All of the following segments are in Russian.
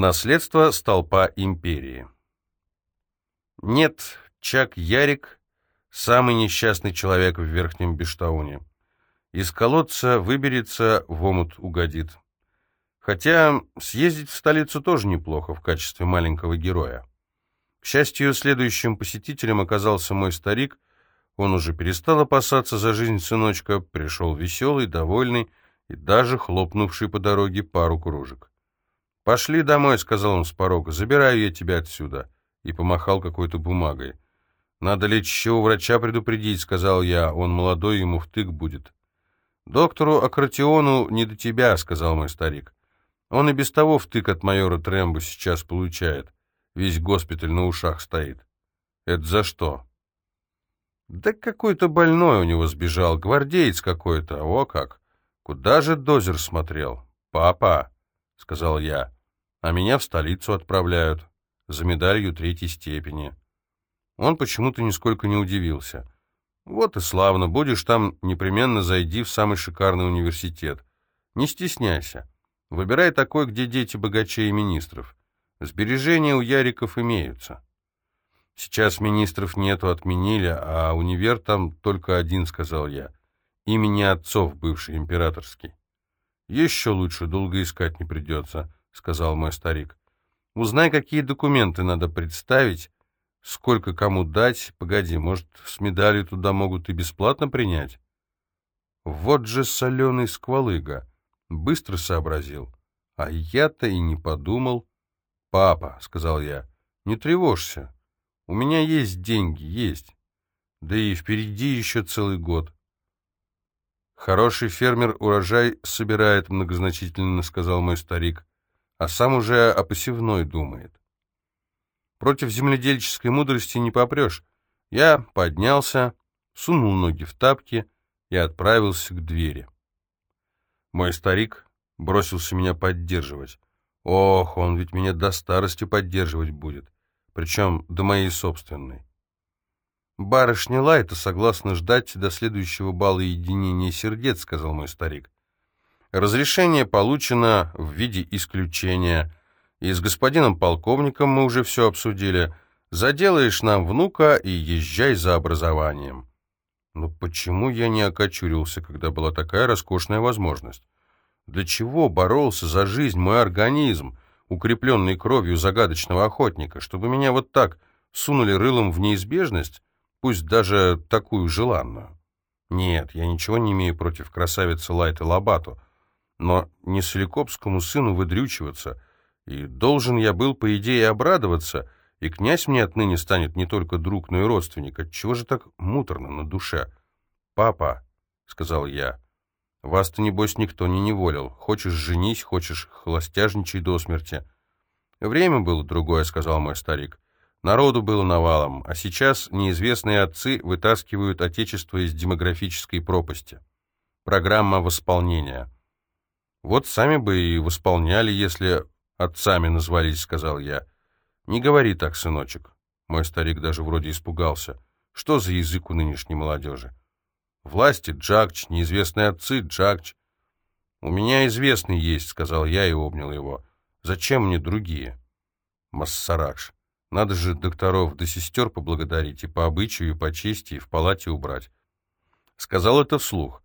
Наследство столпа империи. Нет, Чак Ярик — самый несчастный человек в Верхнем Бештауне. Из колодца выберется, в омут угодит. Хотя съездить в столицу тоже неплохо в качестве маленького героя. К счастью, следующим посетителем оказался мой старик. Он уже перестал опасаться за жизнь сыночка, пришел веселый, довольный и даже хлопнувший по дороге пару кружек. «Пошли домой», — сказал он с порога, — «забираю я тебя отсюда», и помахал какой-то бумагой. «Надо лечащего врача предупредить», — сказал я, — «он молодой, ему втык будет». «Доктору Акратиону не до тебя», — сказал мой старик. «Он и без того втык от майора Трэмбо сейчас получает. Весь госпиталь на ушах стоит». «Это за что?» «Да какой-то больной у него сбежал, гвардеец какой-то, о как! Куда же дозер смотрел?» «Папа», — сказал я, — «а меня в столицу отправляют, за медалью третьей степени». Он почему-то нисколько не удивился. «Вот и славно, будешь там, непременно зайди в самый шикарный университет. Не стесняйся. Выбирай такой, где дети богачей министров. Сбережения у Яриков имеются». «Сейчас министров нету, отменили, а универ там только один», — сказал я. «Имени отцов, бывший императорский». «Еще лучше, долго искать не придется», — сказал мой старик. «Узнай, какие документы надо представить, Сколько кому дать? Погоди, может, с медалью туда могут и бесплатно принять? Вот же соленый сквалыга. Быстро сообразил. А я-то и не подумал. «Папа», — сказал я, — «не тревожься. У меня есть деньги, есть. Да и впереди еще целый год». «Хороший фермер урожай собирает многозначительно», — сказал мой старик, а сам уже о посевной думает. Против земледельческой мудрости не попрешь. Я поднялся, сунул ноги в тапки и отправился к двери. Мой старик бросился меня поддерживать. Ох, он ведь меня до старости поддерживать будет, причем до моей собственной. «Барышня Лайта согласна ждать до следующего бала единения сердец», — сказал мой старик. «Разрешение получено в виде исключения. И с господином полковником мы уже все обсудили. Заделаешь нам внука и езжай за образованием. Но почему я не окочурился, когда была такая роскошная возможность? Для чего боролся за жизнь мой организм, укрепленный кровью загадочного охотника, чтобы меня вот так сунули рылом в неизбежность, пусть даже такую желанную? Нет, я ничего не имею против красавицы Лайты Лобату, но не Соликопскому сыну выдрючиваться — и должен я был, по идее, обрадоваться, и князь мне отныне станет не только друг, но и родственник. Отчего же так муторно на душе? «Папа», — сказал я, — «вас-то, небось, никто не неволил. Хочешь, женись, хочешь, холостяжничай до смерти». «Время было другое», — сказал мой старик. «Народу было навалом, а сейчас неизвестные отцы вытаскивают отечество из демографической пропасти. Программа восполнения». Вот сами бы и восполняли, если «Отцами назвались», — сказал я. «Не говори так, сыночек». Мой старик даже вроде испугался. «Что за язык у нынешней молодежи?» «Власти Джакч, неизвестные отцы Джакч». «У меня известный есть», — сказал я и обнял его. «Зачем мне другие?» «Массаракш, надо же докторов да сестер поблагодарить и по обычаю, и по чести, и в палате убрать». Сказал это вслух.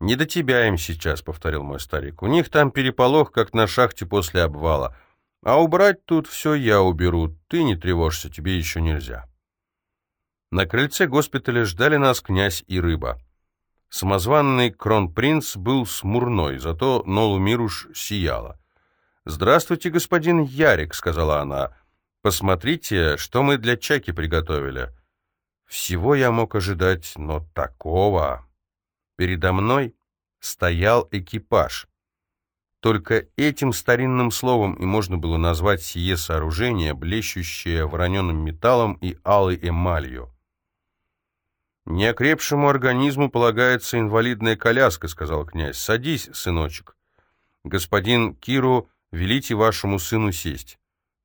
«Не до тебя им сейчас», — повторил мой старик. «У них там переполох, как на шахте после обвала. А убрать тут все я уберу. Ты не тревожься, тебе еще нельзя». На крыльце госпиталя ждали нас князь и рыба. Самозванный кронпринц был смурной, зато Нолу Мируш сияла. «Здравствуйте, господин Ярик», — сказала она. «Посмотрите, что мы для Чаки приготовили». Всего я мог ожидать, но такого... Передо мной стоял экипаж. Только этим старинным словом и можно было назвать сие сооружение, блещущее вороненым металлом и алой эмалью. «Неокрепшему организму полагается инвалидная коляска», — сказал князь. «Садись, сыночек. Господин Киру, велите вашему сыну сесть».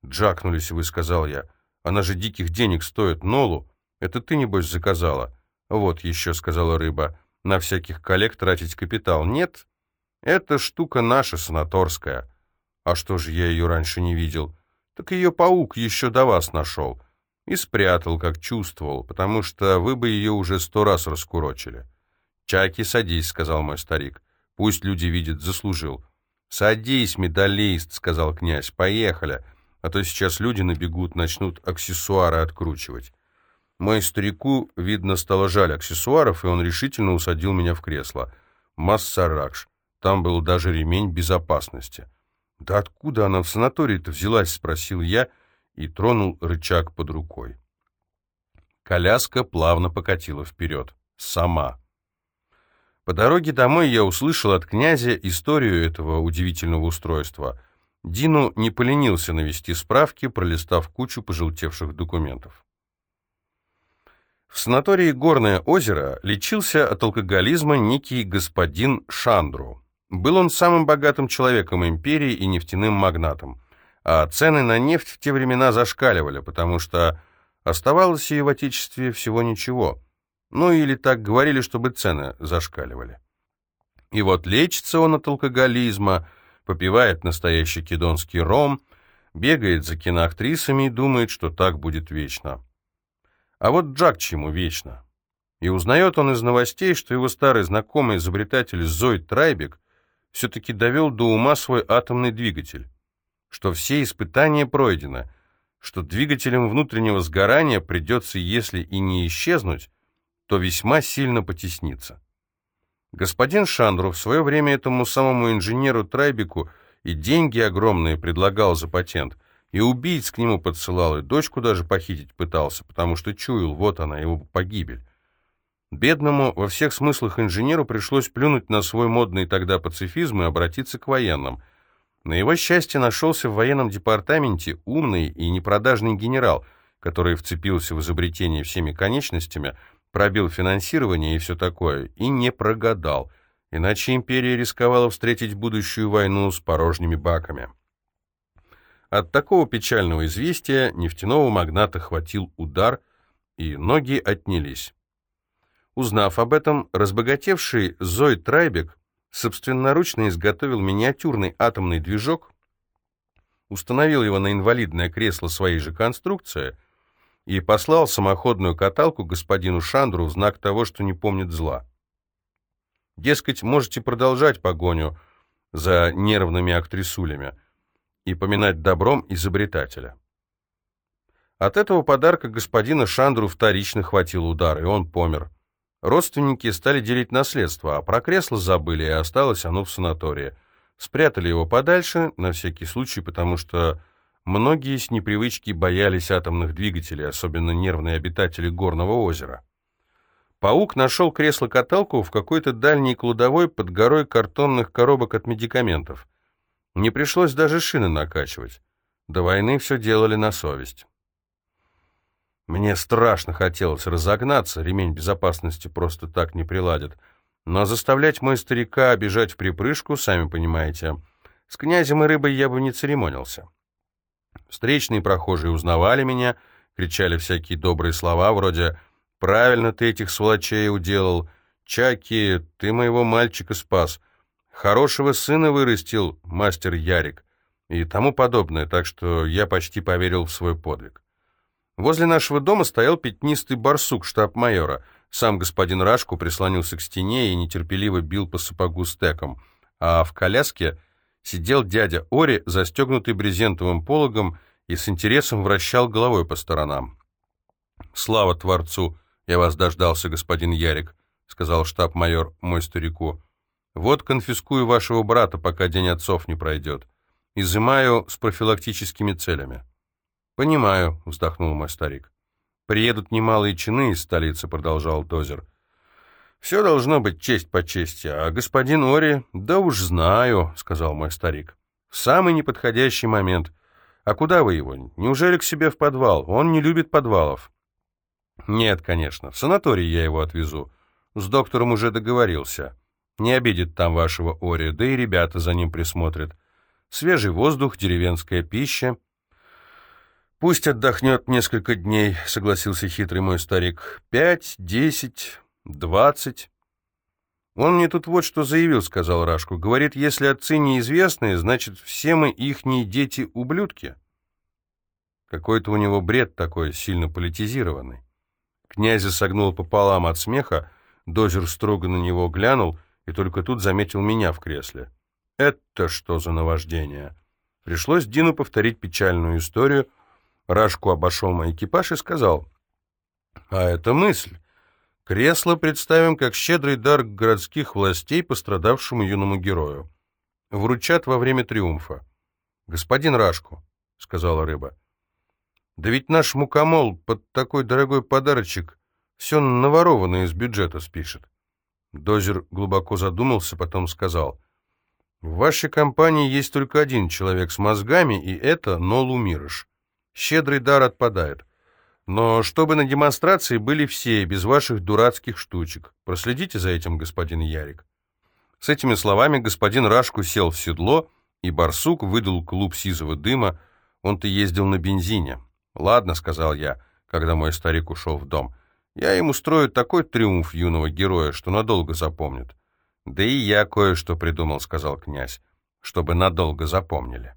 «Джакнулись вы», — сказал я. «Она же диких денег стоит, Нолу. Это ты, небось, заказала?» «Вот еще», — сказала рыба на всяких коллег тратить капитал. Нет, эта штука наша, санаторская. А что же я ее раньше не видел? Так ее паук еще до вас нашел. И спрятал, как чувствовал, потому что вы бы ее уже сто раз раскурочили. «Чаки, садись», — сказал мой старик. «Пусть люди видят, заслужил». «Садись, медалист», — сказал князь, — «поехали, а то сейчас люди набегут, начнут аксессуары откручивать». Мой старику, видно, стало жаль аксессуаров, и он решительно усадил меня в кресло. Массаракш. Там был даже ремень безопасности. «Да откуда она в санатории-то взялась?» — спросил я и тронул рычаг под рукой. Коляска плавно покатила вперед. Сама. По дороге домой я услышал от князя историю этого удивительного устройства. Дину не поленился навести справки, пролистав кучу пожелтевших документов. В санатории «Горное озеро» лечился от алкоголизма некий господин Шандру. Был он самым богатым человеком империи и нефтяным магнатом. А цены на нефть в те времена зашкаливали, потому что оставалось ее в Отечестве всего ничего. Ну или так говорили, чтобы цены зашкаливали. И вот лечится он от алкоголизма, попивает настоящий кедонский ром, бегает за киноактрисами и думает, что так будет вечно. А вот Джак чему вечно? И узнает он из новостей, что его старый знакомый изобретатель Зойд Трайбек все-таки довел до ума свой атомный двигатель, что все испытания пройдены, что двигателем внутреннего сгорания придется, если и не исчезнуть, то весьма сильно потесниться. Господин Шандру в свое время этому самому инженеру Трайбеку и деньги огромные предлагал за патент – и убийц к нему подсылал, и дочку даже похитить пытался, потому что чуял, вот она, его погибель. Бедному во всех смыслах инженеру пришлось плюнуть на свой модный тогда пацифизм и обратиться к военным. На его счастье нашелся в военном департаменте умный и непродажный генерал, который вцепился в изобретение всеми конечностями, пробил финансирование и все такое, и не прогадал, иначе империя рисковала встретить будущую войну с порожними баками. От такого печального известия нефтяного магната хватил удар, и ноги отнялись. Узнав об этом, разбогатевший Зой Трайбек собственноручно изготовил миниатюрный атомный движок, установил его на инвалидное кресло своей же конструкции и послал самоходную каталку господину Шандру в знак того, что не помнит зла. Дескать, можете продолжать погоню за нервными актрисулями, и поминать добром изобретателя. От этого подарка господина Шандру вторично хватил удар, и он помер. Родственники стали делить наследство, а про кресло забыли, и осталось оно в санатории. Спрятали его подальше, на всякий случай, потому что многие с непривычки боялись атомных двигателей, особенно нервные обитатели горного озера. Паук нашел кресло-каталку в какой-то дальней кладовой под горой картонных коробок от медикаментов. Не пришлось даже шины накачивать. До войны все делали на совесть. Мне страшно хотелось разогнаться, ремень безопасности просто так не приладят. Но заставлять мой старика обижать в припрыжку, сами понимаете, с князем и рыбой я бы не церемонился. Встречные прохожие узнавали меня, кричали всякие добрые слова, вроде «Правильно ты этих сволочей уделал», «Чаки, ты моего мальчика спас», Хорошего сына вырастил мастер Ярик и тому подобное, так что я почти поверил в свой подвиг. Возле нашего дома стоял пятнистый барсук штаб-майора. Сам господин Рашку прислонился к стене и нетерпеливо бил по сапогу стеком, а в коляске сидел дядя Ори, застегнутый брезентовым пологом, и с интересом вращал головой по сторонам. «Слава Творцу! Я вас дождался, господин Ярик», — сказал штаб-майор мой старику. Вот конфискую вашего брата, пока День отцов не пройдет. Изымаю с профилактическими целями». «Понимаю», — вздохнул мой старик. «Приедут немалые чины из столицы», — продолжал Дозер. «Все должно быть честь по чести, а господин Ори...» «Да уж знаю», — сказал мой старик. «В самый неподходящий момент. А куда вы его? Неужели к себе в подвал? Он не любит подвалов». «Нет, конечно. В санаторий я его отвезу. С доктором уже договорился». Не обидит там вашего Ори, да и ребята за ним присмотрят. Свежий воздух, деревенская пища. Пусть отдохнет несколько дней, согласился хитрый мой старик. Пять, десять, двадцать. «Он мне тут вот что заявил», — сказал Рашку. «Говорит, если отцы неизвестные, значит, все мы ихние дети-ублюдки». Какой-то у него бред такой, сильно политизированный. Князя согнул пополам от смеха, Дозер строго на него глянул и только тут заметил меня в кресле. «Это что за наваждение?» Пришлось Дину повторить печальную историю. Рашку обошел мой экипаж и сказал, «А это мысль. Кресло представим как щедрый дар городских властей пострадавшему юному герою. Вручат во время триумфа. «Господин Рашку», — сказала рыба, — «да ведь наш мукомол под такой дорогой подарочек все наворованное из бюджета спишет». Дозер глубоко задумался, потом сказал, «В вашей компании есть только один человек с мозгами, и это Нолу Мирыш. Щедрый дар отпадает. Но чтобы на демонстрации были все, без ваших дурацких штучек. Проследите за этим, господин Ярик». С этими словами господин Рашку сел в седло, и барсук выдал клуб сизого дыма. Он-то ездил на бензине. «Ладно», — сказал я, когда мой старик ушел в дом. «Я им устрою такой триумф юного героя, что надолго запомнят». «Да и я кое-что придумал», — сказал князь, — «чтобы надолго запомнили».